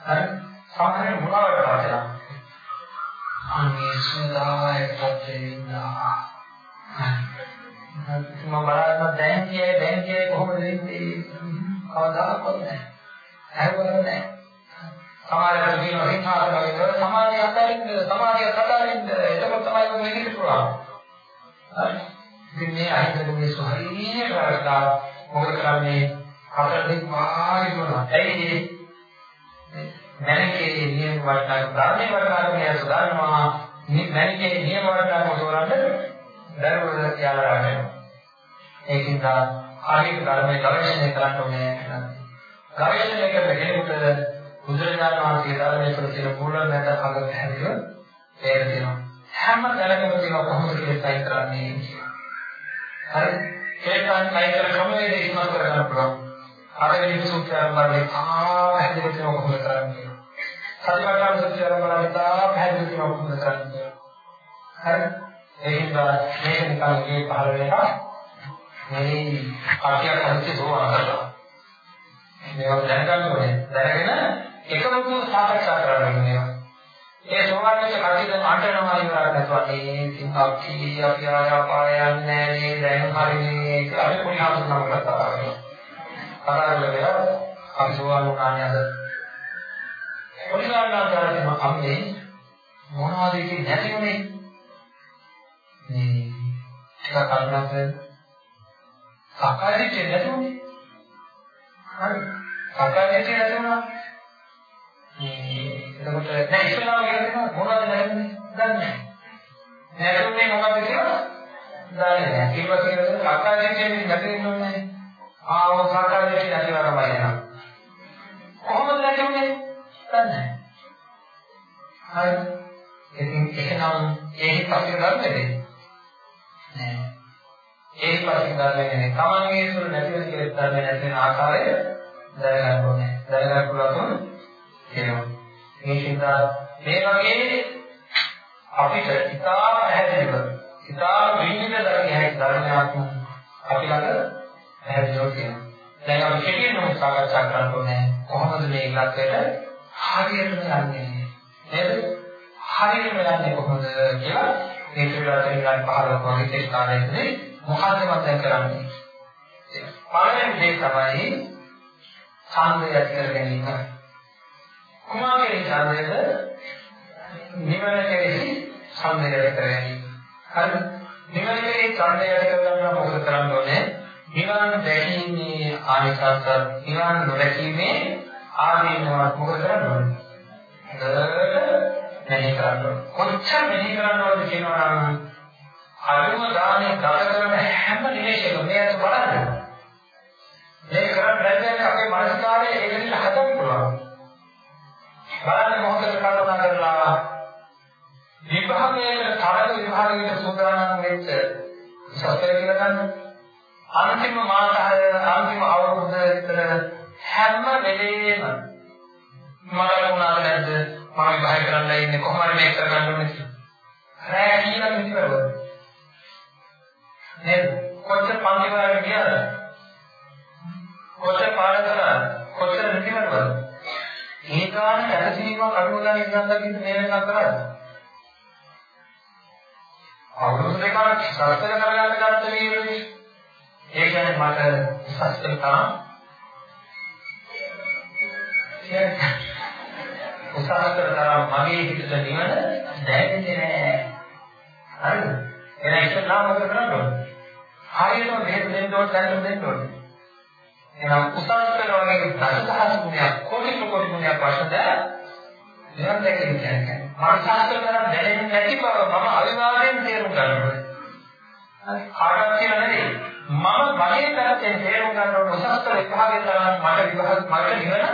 හරි? සාමාන්‍ය මුලාවට පස්සලා අනේ සදායක තත්ත්වෙින්දා මම බලන්න දැන් කියේ දැන් කියේ කොහොමද වෙන්නේ කවදාකවත් නැහැ හැවවල නැහැ සමාජයට කියන හිතාට වගේ සමාජය අතරින්ද? සමාජය අතරින්ද එතකොට තමයි මම මේක පුළුවන් හරි. ඉතින් මේ අහිතක මේ සොහරියේ කරලා මොකද කරන්නේ? හතර දෙක මාරි දුන්නා ඇයි මැනිකේ නියම වටනක් ධර්මයේ වටනක් මෙයා සුදානවා. මැනිකේ නියම වටනක් උදවරන්න දරුවෝ කියලා රාජනවා ඒකින්ද හරියට ධර්මයේ ගවේෂණය කරන්න ඕනේ ගවේෂණය කරන කෙනෙකුට බුදුරජාණන් වහන්සේ ධර්මයේ තුල තියෙන මූල නැත අග පැහැදිලිව තේරෙනවා. හැම තැනකම තියෙන කොහොමද කියලා කරන්නේ හරි. ඒකෙන් කයි කර ක්‍රමවේද ඉස්මතු කරගන්න පුළුවන්. අර වෙන සූත්‍රයන් වලින් ආ පැහැදිලි කරන කොහොමද කරන්නේ සතිපට්ඨාන සූත්‍රය බලන්න තා පැහැදිලි කරනවා කොහොමද කරන්නේ හරි. ඒ හින්දා මේක නිකන් මේ පහළ වෙනවා. මේ කටියක් හදිස්සිය සෝවාන් කරනවා මේවා දැනගන්න ඕනේ දැනගෙන එකමුතු සාකච්ඡා කරන්න මේවා ඒ සෝවාන් වෙච්ච කටිය දැන් අඬනවා ඉවරක් නැතුව මේ සිංහක්කී අපි ආයාපාය යන්නේ නේ දැන් හරිනේ කියලා අපි පොඩි හඳුනන කතා කරනවා කතා කරලා අපි සෝවාන් වුණානේ අද. පොඩි ගානකට අම්මේ මොනවද ඉතින් නැති උනේ? මේ ටිකක් කල්පනා කරලා සක්කාය දිට්ඨිය නැති උනේ? හරි. සක්කාය දිට්ඨිය නැති වුණා එතකොට දැන් ඉස්සෙල්ලාම කියලා දෙනවා මොනවද නැන්නේ? දන්නේ නැහැ. නැතුනේ මොකද කියලා? දන්නේ නැහැ. ඊට පස්සේ කියලා සක්කායදිට්ඨිය නැති වෙන්නේ ආව සක්කායදිට්ඨිය නැති වරමයි එනවා. කොහොමද නැතිුනේ? දන්නේ නැහැ. හරි. ඉතින් එහෙනම් ඒහි පස්සේ ගන්නද? නෑ. ඒහි පස්සේ ගන්නන්නේ තමන්ගේ සුළු නැති වෙන කියලා දන්නේ නැති වෙන ආකාරය දැනගන්න ඕනේ. දැනගන්න පුළුවන් කියනවා. මේකින්ද මේ වගේ අපිට ඉතාම පැහැදිලිව ඉතාම විනිවිද දකින්න හැකි ධර්මයක් අපි ළඟ පැහැදිලිව තියෙනවා. දැන් අපි කෙටියෙන් සාකච්ඡා කරන්න ඕනේ කොහොමද මේ ඉලක්කයට හරියට යන්නේ නේද? හරියට යන්නේ කොහොමද කියලා මේ ක්‍රීඩා විනාඩි 15ක වගේ ස්ථානයකදී මොකද්ද මම දැන් කරන්නේ? පළවෙනි දේ තමයි ඡන්දය ඇති කර ගැනීම. කුමාරයේ ඡන්දයද නිවන කෙරෙහි ඡන්දය කරගනි. හරිද? නිවන කෙරෙහි ඡන්දය කරගන්න මොකද කරන්න ඕනේ? නිවන දැකීමේ ආනිසංස නිවන නොදැකීමේ ආදීනවත් මොකද කරන්න ඕනේ? හොඳට මෙහි කරන්න ඕනේ. කොච්චර මෙහි කරන්න ඕනද කියනවා නම් අනුම දානේ ගත කරන හැම නිමේෂයකම මේක බලන්න. මේ කරන්නේ නැත්නම් අපේ මානසිකාරයේ ඒක නිසා හදන්න පුළුවන්. බලන්න මොහොතකට කල්පනා කරලා විභාගයේ තරග විභාගයේ සූදානම් වෙච්ච සත්‍ය කියලා ගන්න. අන්තිම මාසය අන්තිම අවුරුද්ද විතර හැම වෙලේම මට වුණාද නැද්ද? මම විභාග කරන්න ඉන්නේ කොහොමද මේක කරගන්න ඕනේ රෑ කියලා පිටිවල නේද? කොච්චර පන්ති වලට ගියාද? කොච්චර පාඩම් කළාද කොච්චර නිතිවලද ඒ ගාන සැලසීමක් අඩුව ගන්න ඉඳන්දා කියන මේ වෙනකම් කරන්නේ. අවුරුදු දෙකක් සස්තර කරගන්න ගත්ත වීර්යනේ. ඒ කියන්නේ මට සස්තර තරම් උසාවිතර තරම් මගේ හිතට නිවන දැනෙන්නේ නැහැ. හරිද? එහෙනම් ඉස්සෙල්ලා මොකද කරන්න ඕනේ? හරියටම දෙන්න දෙන්න ඕනේ දැන් දෙන්න ඕනේ. එහෙනම් කුසල් කරන වගේ දසදහස් ගුණයක් කොටි කොටි ගුණයක් වශයෙන් නිවන් දැකීම කියන්නේ මානසාස්ත්‍ර කරන් දැනෙන්නේ නැති බව මම අවිවාදයෙන් තේරුම් ගන්නවා. හරි කාටවත් කියලා නෙවෙයි. මම මගේ පැත්තෙන් තේරුම් ගන්න ඕන උසස්තර විභාගයේ තරම් මට විභාග මට නිවන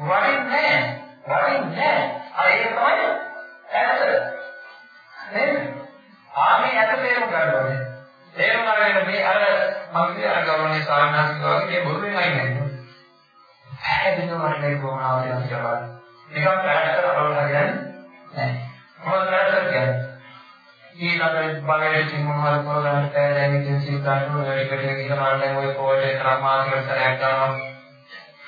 වටින්නේ නැහැ. වටින්නේ නැහැ. අර ඒක තමයි ඇත්ත. නේද? ආමේ ඇත්ත තේරුම් ගන්න ඕනේ. තේරුම් අරගෙන මේ අර මම කියන අර ගෞරවනීය සාමණේර වගේ බොරුවෙන් අයින් නැහැ. පැහැදිලිව මට ගෝණාව දෙන්න කියලා. නිකන් පැහැදිලිව අපලන හරියන්නේ නැහැ. මොකද පැහැදිලිව කියන්නේ? ඊළඟ බලයේ සිංහවල කරගන්න තෑරෙන ඉතින් සීතානු වැඩිකට ගිහලා නම් ඔය පොයේ ක්‍රමාතික සරයක් ගන්නවා.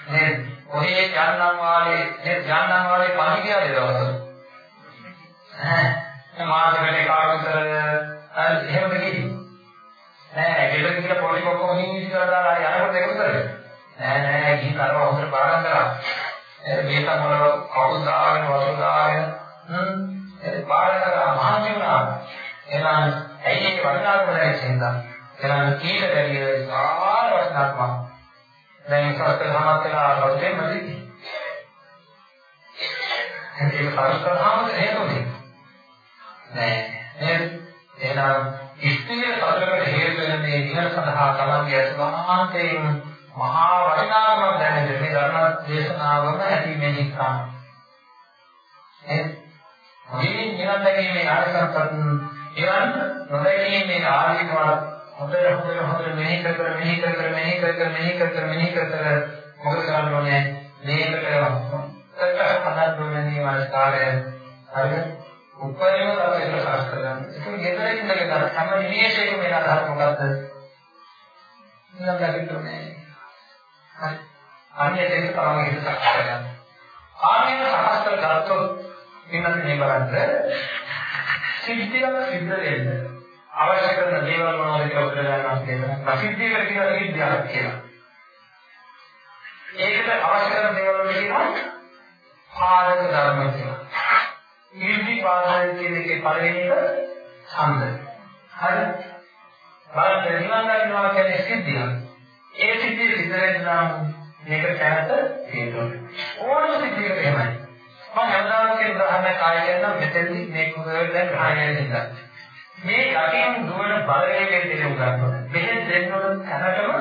නේද? ඔහේ යන්නම් වාලේ නේද යන්නම් වාලේ පහි ගියාද දවසට? ඈ මාසෙකට කාටතර එහෙමද කිව්වේ? නෑ ගෙදර ගිහලා පොඩි කොක්කම හිමින් ඉස්සරහ දාලා යනකොට ඒක උතරේ. නෑ නෑ ගිහින් අරව හොඳට පාඩම් කරා. ඒ මේක මොනව කවුද දාගෙන වතු දාගෙන හ්ම් ඒ පාඩම් කරා මහන්සි වුණා. එහෙනම් ඇයි ඒක වටිනාකම දැනෙන්නේ එහෙනම් කීට බැරිය සාර වටිනාකම. දැන් සත්‍ය සමත් වෙලා රොටේ මැදි. ඒක සාර්ථකවම හේතුනේ. නෑ නේද? එහෙනම් ස්ත්‍රිය සතරකට හේතු වෙන මේ නිවන සඳහා තමන්ගේ අසුභාන්තයෙන් මහා වටිනාකමක් දැනෙන මේ ධර්ම දේශනාවම ඇතිවෙන්නේ නිකම්. ඒ මේ නිවන දැකීමේ ආරසත්ත් නිවන නොදැකීමේ ආදීනව හොඳට හොඳට හොඳට මෙහි කර කර මෙහි කර කර මෙහි කර කර මෙහි කර කර මෙහි කර කර මොකද කරන්න ඕනේ? මේකට හදන්න ඕනේ මේ මාස්කාරය හරිද? උපරිම තරමට සකස් කරගන්න. ඒක ගෙදර ඉඳගෙන හැම නිමේෂයකම එන අදහස මොකද්ද? නිකන් දකින්න ඕනේ. හරි. අන්නේ ඒක තමයි හිත සකස් කරගන්න. ආන්නේ සකස් කරගත්තොත් ඉන්නත් මේ බලන්න සිද්ධියක් සිද්ධ වෙන්න අවශ්‍ය කරන දේවල් මොනවද කියලා බුදුරජාණන් වහන්සේ කියනවා. ප්‍රසිද්ධියකට කියන විද්‍යාවක් කියලා. ඒකට අවශ්‍ය කරන දේවල් වල කියනවා පාදක ධර්ම කියලා. ඉර්ධි පාදක කියන එකේ පළවෙනි එක ඡන්ද. හරි. බලන්න නිවන් දකින්නවා කියන්නේ සිද්ධියක්. ඒ සිද්ධිය සිද්ධ වෙන්න නම් මේක කැමත තියෙනවා. ඕනම සිද්ධියකට එහෙමයි. මම හැමදාම කියන උදාහරණයක් ආයෙ කියන්නම් මෙතෙන්දි මේ කුසල දැන් ග්‍රහණය වෙනවා. මේ යටින් දුවන බලවේගයෙන් දෙන උදාහරණ. මෙහෙන් දෙන්න ඕන තැනටම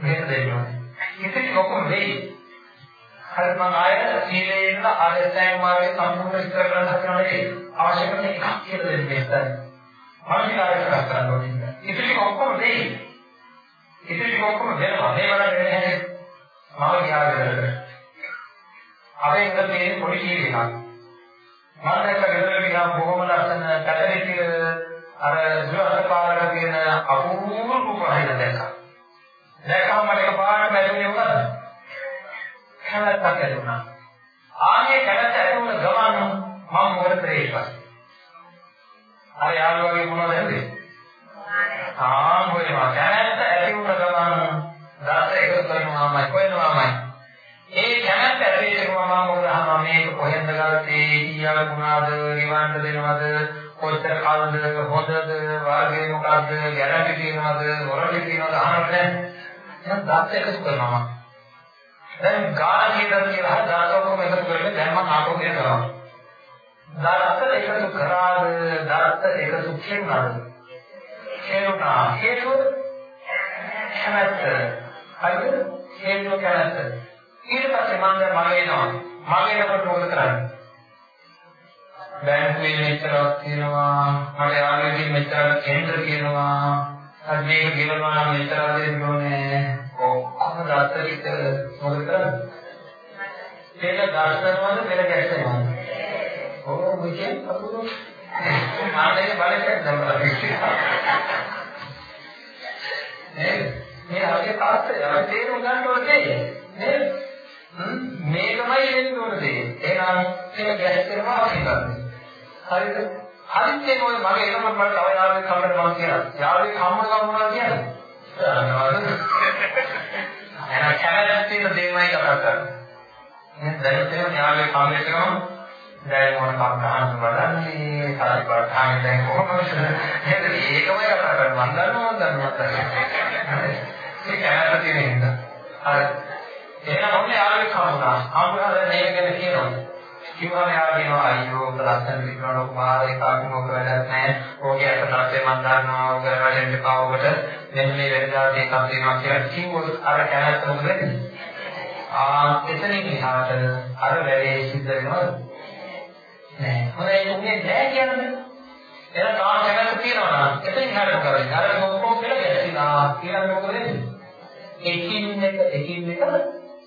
මෙහෙන් දෙන්න ඕන. ඉතින් ඔක්කොම වෙයි. හරි මම ආයෙ සීලේ ඉන්න ආයතනය මාර්ගයේ සම්පූර්ණ ඉස්තර කරන්න හදනවා නෙවෙයි. අවශ්‍ය කරන එකක් කියලා දෙන්නේ නැත්නම්. මානසිකාරය කරා කරන්න ඕනේ. ඉතින් ඔක්කොම වෙයි. ඉතින් ඔක්කොම වෙනවා. මේ වල වෙන්නේ නැහැ. මම ගියාද අපේ ඉඳන් තියෙන පොඩි කීරයක්. මම දැක්ක ගෙදර ගියා බොහොම ලස්සන කැටරිටි අර ජීවිත පාරක තියෙන අපූර්ව රූපහිත දැක්කා. දැක්කම මට එකපාරට බැලුනේ මොකද්ද? කැලත්තක් ඇතුණා. ආයේ කැලත්ත ඇතුණ ගමන් මම මොකද කරේ ඊපස්සේ? අර යාළුවාගේ මොනවද හදේ? ආ මොනවා කැලත්ත ඇතුණ ගමන් දාස එකතු කරනවාමයි කොහෙනවාමයි. ඒ කැලත්ත ඇතුළේ මම මොකද අහනවා? මේක කොහෙන්ද ගත්තේ? කීයල ගුණාද නිවන්න දෙනවද? කොච්චර කල්ද? හොඳද? වර්ගය මොකද්ද? ගැරන්ටි තියනවද? වොරන්ටි තියනවද? අහන්නට දැන් දාත් එකතු කරනවා දැන් ගාන කියලා කියලා දාත් ඔක්කොම එකතු කරගෙන දැන් මම ආපහු කියන කරනවා. දාත් එකතු කරාද? දාත් එකතු කෙරුණාද? කෙරුණා. හේතුව? කැමැත්ත. හරිද? හේතුව කැමැත්ත. ඊට පස්සේ මම දැන් මගේ එනවා. මගේ එනකොට මොකද කරන්නේ? බැංකුවේ මෙච්චරක් තියෙනවා. මට යාළුවෙක් මෙච්චරක් කේන්දර කියනවා අද මේක ගෙවනවා නම් මෙච්චර දෙන්න ඕනේ ඔක්කොම දත්තරිට මොකද කරන්නේ? ඒක දර්ශනවල පෙර ගැස්සෙනවා ඔව් මොකෙන් අපුරු මානේ බලයක් දමලා නේද? මේ ආගේ තාත්තේ අපි තේරුම් ගන්න ඕනේ නේද? මේකමයි වෙන්න ඕනේ එහෙනම් ඒක ගැස්සෙනවා අපි කරන්නේ හරිද? හරිත් ඒක ඔය මගේ එනකොට මට තව යාළුවෙක් හම්බෙන්න මම කියනවා. යාළුවෙක් හම්බුන ගමන් මොනවද කියන්නේ? එහෙනම් කැමරාවක් තියෙන දේමයි කතා කරන්නේ. එහෙනම් දැන් තේරෙන යාළුවෙක් හම්බෙන්න ගමන් දැන් මොන කතාවක් වදන්නේ කාරි පාඨානේ දැන් කොහොමද? එහෙනම් ඒකමයි කතා කරන්නේ. මම දන්නවා මම දන්නවා. ඒක කැමරාවක් තියෙන හින්දා. හරි. එහෙනම් මොන්නේ යාළුවෙක් හම්බුනා. හම්බුනා දැන් මේක ගැන කියනවා. කිව්වම එයා කියනවා අයියෝ ඔබ ලස්සන විදිහට ඔබ මාරේ කාගෙන ඔබ වැඩක් නැහැ. ඕකේ අත තත්ත්වය මම දන්නවා. ඔබ වැඩෙන්න එපා ඔබට. මෙන්න මේ වෙනදාට එකක් දෙනවා කියලා කිව්වොත් අර කැමැත්ත මොකද වෙන්නේ? ආ එතනින් එහාට අර වැඩේ සිද්ධ වෙනවද? නෑ. හොඳයි උන්නේ නෑ කියන්නේ. එහෙනම් තාම කැමැත්ත තියෙනවා නම් එතනින් එහාට මොකද වෙන්නේ? අර ඔක්කොම කියලා ගැස්සිනා කියලා මොකද වෙන්නේ? එකින් එක එකින් එක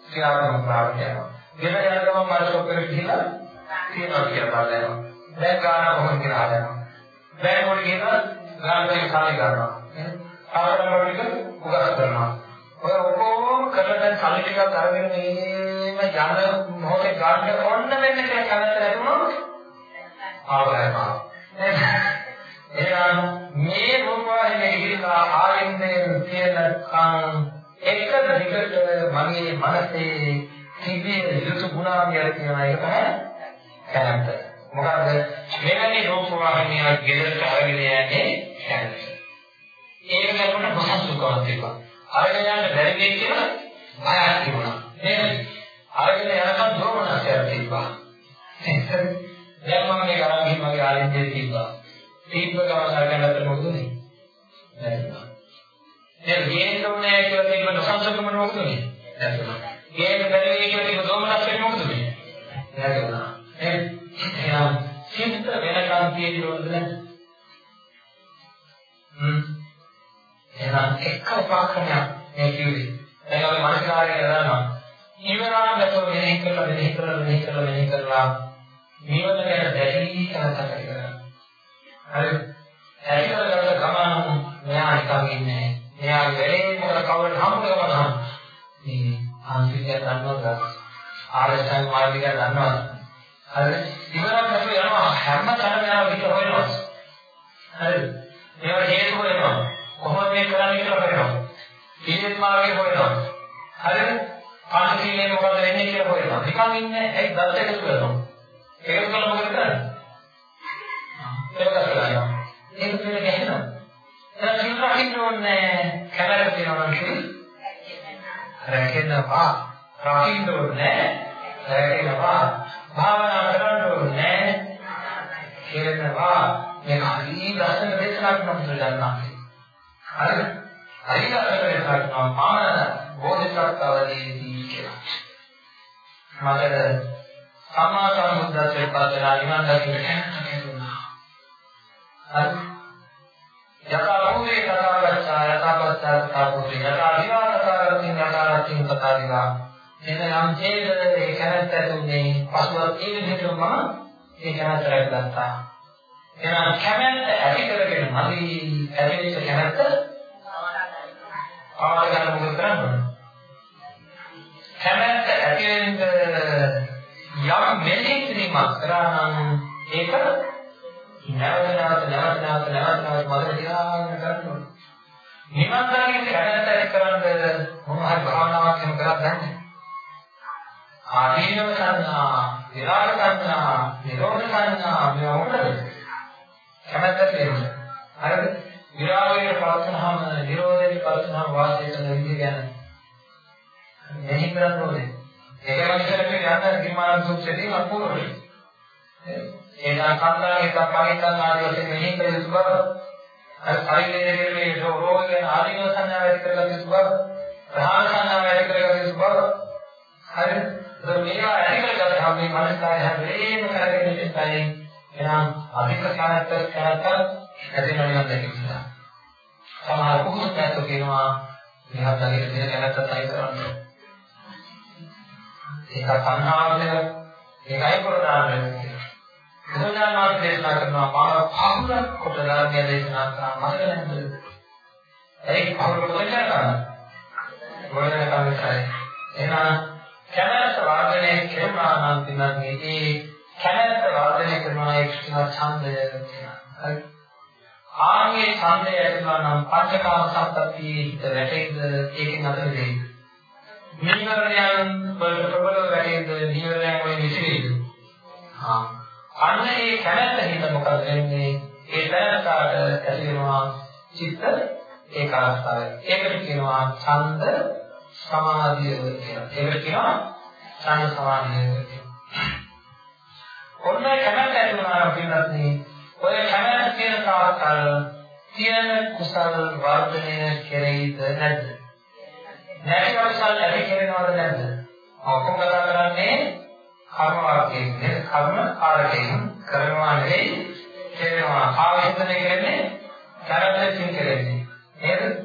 ක්‍රියාත්මක කරනවා. ගෙන යන ගමන් මම ෂොක් එකට ගිහිල්ලා තියනවා කියලා බලනවා. දැන් ගාන කොහොමද කියලා හදනවා. දැන් මොකද කියනවා? ගාන දෙක කාලේ ගන්නවා. ආරම්භ ටික උගස් කරනවා. ඔය ඔක්කොම කරලා දැන් සල්ලි ටිකක් අරගෙන මේම යන මොහොතේ ගන්න ඕන්න වෙන්න කියලා කලන්ත ලැබුණොත් ආවරනවා. එහෙනම් මේ රූපවාහිනිය ගිහිලා ආයෙන්නේ තියෙන කන් එක දිගට මගේ මනසේ තිබිය යුතු ගුණාංගයක් කියනවා ඒක තමයි කැමැත්ත. මොකද මෙවැනි රූප වාහිනියක් ගෙදරට අරගෙන යන්නේ කැමැත්ත. ඒක ලැබුණ පහසුකමක් තිබ්බා. අරගෙන යන්න බැරි වෙයි කියලා බයක් තිබුණා. නේද? අරගෙන යනකම් දෝමනස්යක් තිබ්බා. දැන් මම මේ කරන් ගිහින් මගේ ආලින්දේ තිබ්බා. තිබ්බ ගමන් අරගෙනත් මොකද උනේ? නැතිවා. දැන් ගේන්න ඕනේ කියලා තිබ්බ නොසන්සුකම මොකද උනේ? නැතිවා. ගේන්න බැරි වෙයි කියලා තිබ්බ දෝමනස් වෙන්නේ මොකද මේ? නැගුණා. එහෙනම් සිත වෙනකන් තියෙන්න ඕනද නැද්ද? හ්ම්. එහෙනම් එක්ක උපාක්‍රමයක් මේ කිව්වේ. දැන් අපි මානසිකාරය කරනවා. ඉවරාම නැතුව මෙනෙහි කරලා මෙනෙහි කරලා මෙනෙහි කරලා මෙනෙහි කරලා නිවන ගැන දැඩි කනකට කරගන්න. හරි. ඇති කරගන්න ගමන් මෙයා නිකන් ඉන්නේ. මෙයාගේ වැඩේ මොකද කවුරුත් හම්බ කරගන්න. මේ ආන්තිකය දන්නවද? ආරසයන් මාර්ගය දන්නවද? හරි. ඉවරක් නැතුව යනවා හැම තැනම යනවා පිට හොයනවා. හරි. ඒවට හේතු වෙනවා. කොහොමද මේ කරන්නේ කියලා හොයනවා. පිළිවෙත් මාර්ගය හොයනවා. හරිද? පාන කීලේ මොකද වෙන්නේ කියලා හොයනවා. නිකන් ඉන්නේ ඇයි දත් එකතු කරනවා. ඒක කළා මොකද කරන්නේ? ඒක කරලා ඒක පිළ ගැහෙනවා. එහෙනම් සිල් රකින්න ඕනේ කැමරට තියනවා නම් සිල් රැකෙනවා. රකින්න ඕනේ රැකෙනවා. භාවනා කරන්න ඕනේ කියනවා. මේක හරි ලස්සන දේශනා කරනවා බුදුරජාණන් වහන්සේ. හරිද? හරි ලස්සන දේශනා කරනවා මාන බෝධිසත්වවදීදී කියලා. මට සම්මා සම්බුද්ධත්වයට පස්සලා නිවන් දකින්න කැමැතුණා. හරි. යථා භූතේ තථා ගච්ඡා යථා පස්සා තථා භූතේ යථා විවා තථා රතින් යථා රතින් තථා විවා. එන යම් හේද ඒ කැමැත්ත ඇතුනේ පසුවත් ඒ විදිහටම ඒ කැමැත්ත රැකගත්තා. එහෙනම් කැමැත්ත ඇති කරගෙන මදි ඇතිවෙච්ච කැමැත්ත පාවා ගන්න මොකද කරන්නේ? කැමැත්ත ඇති වෙන්න යම් මෙලෙහි කිරීමක් කරා නම් ඒක නැවත නැවත නැවත නැවත නැවත නැවත මතක තියාගෙන කරන්න ඕනේ. නිවන් දකින්න කැමැත්ත ඇති කරන්න මොන හරි භාවනාවක් එහෙම කරත් නැහැ. ආදීනව සංඥා, විරාග සංඥා, නිරෝධ සංඥා මේ මොකද? කැමැත්ත තියෙනවා. හරිද? විරාගයේ පවත්නහම නිරෝධයේ පවත්නහම වාසය කරන විදිහ ගැන මෙහි කරන්න ඕනේ. ඒකම ඉස්සරහට යන ගිරිමාන සූත්‍රයේදී අනුකූලයි. ඒ සංකල්පනාගේ සම්පූර්ණ ආදී වශයෙන් මෙහි කළ යුතු බව. අර ශරීරයේ මේ රෝග ගැන ආදීන සංඥා වැඩි කරගත යුතු බව. ප්‍රහාණ සංඥා වැඩි කරගත යුතු බව. හරි. ඒ මේවා ඇති කරගත්තාම මේ මනසාය හැමේම කරගෙන ඉස්සයි. එනම් අධික කනත්ත කනත්ත ඇතිවෙන නිවන් දැකීම. සමහර පුහුණු පැත්තෝ කියනවා මෙහා තලයේ දෙන කනත්ත තයි කරන්නේ. ඒක සංහාව කියලා ඒකයි ප්‍රධාන වෙන්නේ. බුදුජානක දේශනා කරනවා මා පහුර කොට ධර්මය දේශනා කරා මතක නැද්ද? ඒක පහුර කොට කරනවා. මොනවාද කවදායි. එහෙනම් කැමැත්ත වර්ධනය කරනවා නම් තිනන්නේ ඒ කැමැත්ත වර්ධනය කරනවා ඒක කියන ඡන්දය කියනවා. ආන්ගේ ඡන්දය ඇතිවෙනවා නම් පංචකාම සම්පත්තියේ හිත වැටෙයිද ඒකෙන් අතර දෙයිද? නිවර්ණයන් වලට ප්‍රබල වැඩිද නිවර්ණයන් වලින් විසිරෙයිද? හා අන්න ඒ කැමැත්ත හිත මොකද වෙන්නේ? ඒ තැනකට ඇති වෙනවා චිත්ත ඒකාග්‍රතාවය. ඒකට කියනවා ඡන්ද සමාධිය කියලා. ඒකට කියනවා ඡන්ද සමාධිය කියලා. ඔන්න කැමැත්ත ඇති වුණා කියනත් ඔය කැමැත්ත කියන තාක්කල් තියෙන කුසල් වර්ධනය කෙරෙයිද නැද්ද? නැති අවසල් ඇති කරනවද නැද්ද? ඔක්කොම කතා කරන්නේ කර්ම වාක්‍යයෙන් නේද? කර්ම කාරකයෙන් කරනවා නෙවෙයි කරනවා. ආවේදනය කරන්නේ කරද්දකින් කරන්නේ. නේද?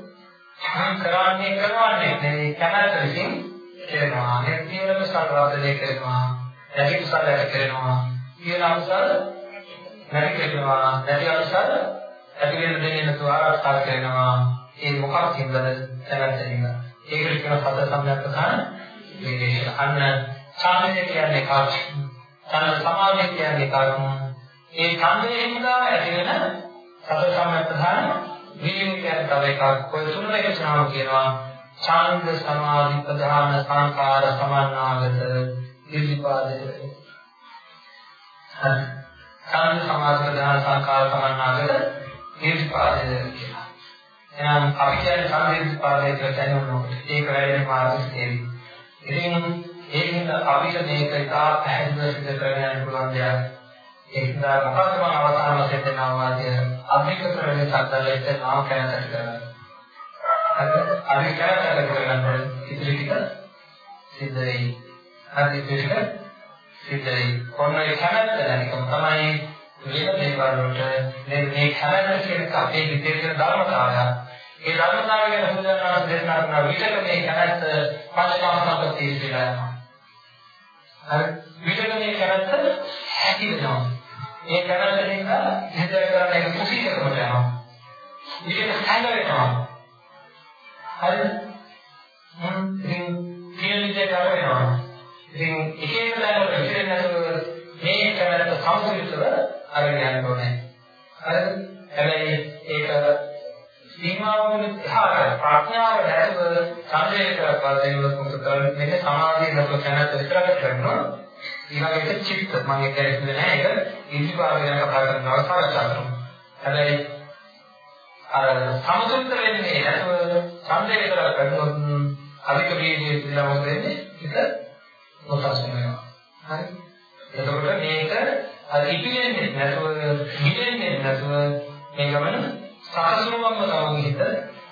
මම කරන්නේ කරවන්නේ නෙවෙයි කැමැත්ත විසින් කරනවා. මේ තියෙන සල්වාදනය කරනවා. නැති කුසල ඇති කරනවා. තියෙන අවසල් නැති කරනවා. නැති අවසල් ඇති වෙන දෙන්නේ නැතුව ආරක්ෂා කරනවා. ඒ මොකක්ද හින්දාද කැමැත්තෙන් ඒකට කියන සතර සම්යක්කතාන මේ අන්න ඡානය කියන්නේ කාර්ය. ඡාන සමාධිය කියන්නේ කාර්ය. ඒ ඡන්දයේ හින්දා ඇති වෙන සතර සම්යක්කතාන වීම කියන්නේ තව එකක්. කොයි තුනක චනාව කියනවා ඡාන්ද සමාධි ප්‍රධාන සංකාර සමන්නාගත ඉර්ධිපාදේ. හරි. ඡාන්ද සමාධි ප්‍රධාන සංකාර සමන්නාගත ඉර්ධිපාදේ කියනවා. එහෙනම් අපි කියන්නේ සම්පූර්ණ පාදයේ කියලා මොකද? ඒක වැඩේ මාර්ගස්ථේවි. ඉතින් ඒකින්ද අපිට මේක ඉතා පැහැදිලිව සිදු කරගෙන යන්න පුළුවන් දෙයක්. ඒකින්ද මොකක්ද මම අවසාන වශයෙන් දෙන අවවාදය අධික කරගෙන සද්දලෙත් නාම කැනකට කරගන්න. හරිද? අධික කැනකට කරගන්න ඉතිරි ටික සිද්ධ වෙයි. හරි ඉතිරි සිද්ධ වෙයි. කොහොමද කැමැත්ත නැතිකම තමයි වෙන දේවල් වලට මේ මේ කැමැත්ත කියන අපේ හිතේ තියෙන ධර්මතාවය ඒ ධර්මතාවය ගැන බුදුරජාණන් දේශනා කරන විටක මේ කැමැත්ත පංචකාම සම්පත්තිය කියලා යනවා. හරි විදගනේ කැමැත්ත හැකිදෙනවා. ඒ කැමැත්තෙන් හිතේ කරන එක කුසීතකමට යනවා. ඊට හැඟ වෙනවා. හරිද? හ්ම් ඉතින් කියන විදිහට කර වෙනවා. ඉතින් එක එක තැන්වල විදිහට නැතුව මේ කැමැත්ත සමතුලිතව අරගෙන යන්න ඕනේ. හරිද? හැබැයි ඒක සීමාවල එහාට ප්‍රඥාව නැතුව සංවේග කරපුවා දෙනකොට මොකද කරන්නේ මේක සමාධිය නැතුව කැමැත්ත විතරක් කරනවා ඊළඟට චිත්ත මම ඒක කියන්නේ නැහැ. ඒක ඉතිපාර ගැන කතා කරනවා සාකච්ඡා කරනවා හැබැයි අර සමතුලිත වෙන්නේ නැතුව සංවේග කරලා කරනොත් අධික වේගයේ කියලා මොකද වෙන්නේ ඒක නොසස් වෙනවා. හරි. එතකොට මේක අර ඉපිලෙන්නේ නැතුව හිතෙන්නේ නැතුව මේ ගමන සාසනුවක්ම තමයි හිත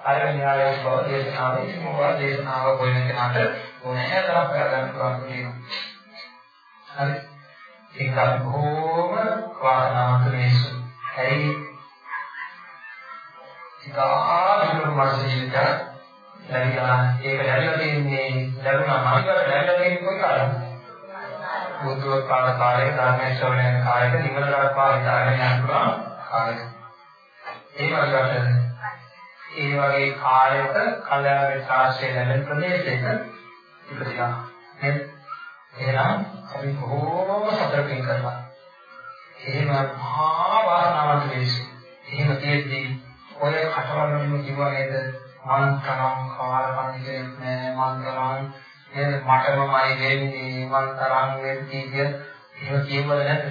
අර න්‍යායයක් බව දේශනාවේ මොනවා දේශනාව කොහෙන් කෙනාට ඕනෑ තරම් කරගන්න පුළුවන් කියනවා. හරි. ඒක අපි බොහොම වාසනාවන්ත මිනිස්සු. ඇයි? ඉතා දුරු මාසික ලැබිලා ඒක ලැබිලා තියෙන්නේ ලැබුණා මාර්ගයට ලැබිලා තියෙන්නේ කොයි කාලෙද? බුද්ධෝත්පාද කාලයේ ධර්මයේ ශ්‍රවණය කාලයක නිවන දක්වා හිතාගෙන යන්න පුළුවන් කාලයක. ඒ වගේට ඒ වගේ කායක කල්යාණ ශාස්ත්‍රය ලැබෙන ප්‍රදේශයක ඉපදිනවා. නේද? එහෙනම් අපි බොහෝම සතරකින් කරනවා. එහෙම මහා වාසනාවන්ත වෙයිසු. එහෙම තියෙද්දී ඔය කටවලින් කිව්වා නේද? මං තරම් කාලකන්නිකෙක් නෑ මං තරම් නේද මටමමයි වෙන්නේ මං තරම් වෙද්දී කිය එහෙම කියවල නැද්ද?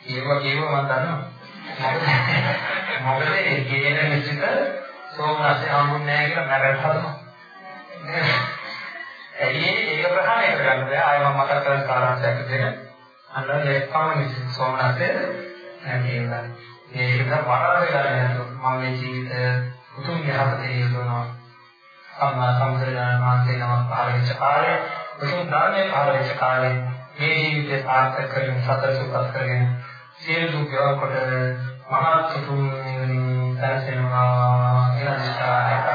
ඒව කියව මං දන්නවා. මොකද ඒ කියන මිසික සෝමනසේ හම්බුන්නේ නැහැ කියලා මරන්න හදනවා. ඇයි ඒක ප්‍රහාණය කරන්න බෑ ආයෙ මම මතක් කරලා කාරණාවක් දෙන්න. අන්න ඒකම මිසික සෝමනසේ නැතිවෙලා. ඒක වරද ගන්න මම මේ ජීවිතය උතුම් යහපතේ යොදවනවා. සම්මා සම්බුදුරජාණන් වහන්සේ නමක් පහළ වෙච්ච කාලේ උතුම් ධර්මයේ පහළ වෙච්ච කාලේ මේ ජීවිතය සාර්ථක කරගෙන සතර සුපත් කරගෙන සියලු දුක් කොට මහත් සතුන් නිවනින් සැනසෙනවා කියලා නිසායක